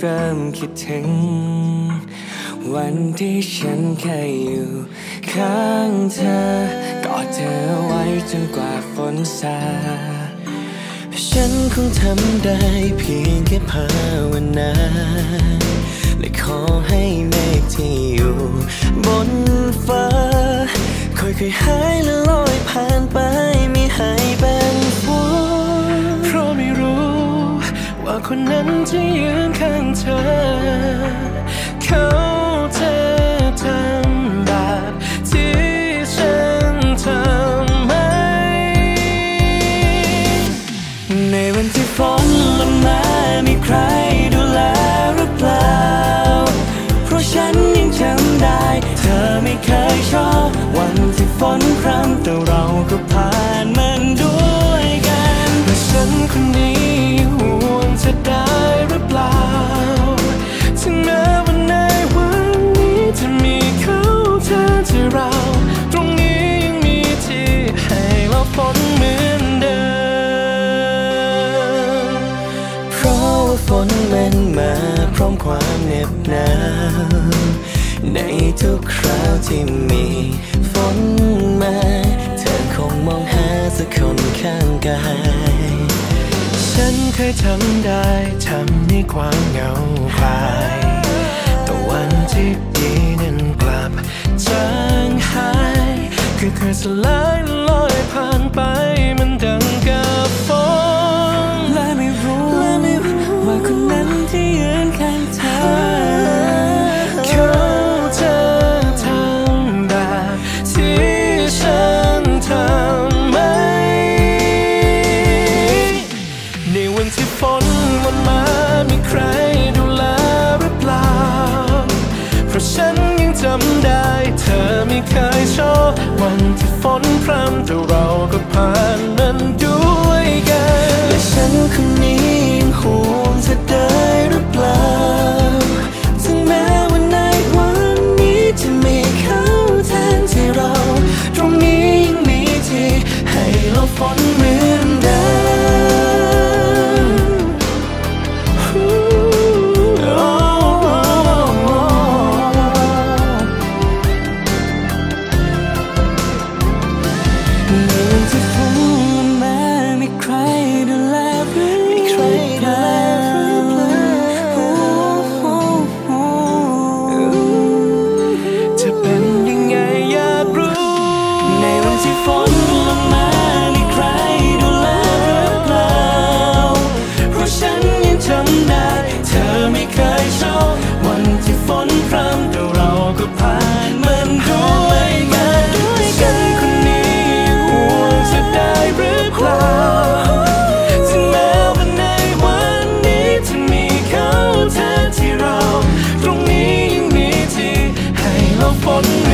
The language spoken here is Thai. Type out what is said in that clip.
เริ่มคิดถึง วันที่ฉันเคยอยู่ข้างเธอกอดเธอไว้จนกว่าฝนซาฉันคงทำได้เพียงแค่ภาวนาและขอให้เมฆที่อยู่บนฟ้าค่อยๆหายแล คนนั้นที่ยืนข้างเธอ เขาจะทำแบบที่ฉันทำไหม ในวันที่ฝนลงมามีใครดูแลหรือเปล่า เพราะฉันยังจำได้ เธอไม่เคยชอบ วันที่ฝนพรำแต่เราก็ผ่านมัน บหนาวในทุกคราวที่มีฝนมา เธอคงมองหาสักคนข้างกาย ฉันเคยทำได้ทำให้ความเหงาคลายแต่วันที่ดีนั้นกลับจางหายคือเคยสลาย วันมามีใครดูแลหรือเปล่า เพราะฉันยังจำได้ เธอไม่เคยชอบวันที่ฝนพรำแต่เราก็ผ่านมันด้วยกัน และฉันคนนี้ยังห่วงเธอได้หรือเปล่าถึงแม้ว่าในวันนี้จะมีเขาแทนที่เรา ตรงนี้ยังมีที่ให้เราฝนเมือ เ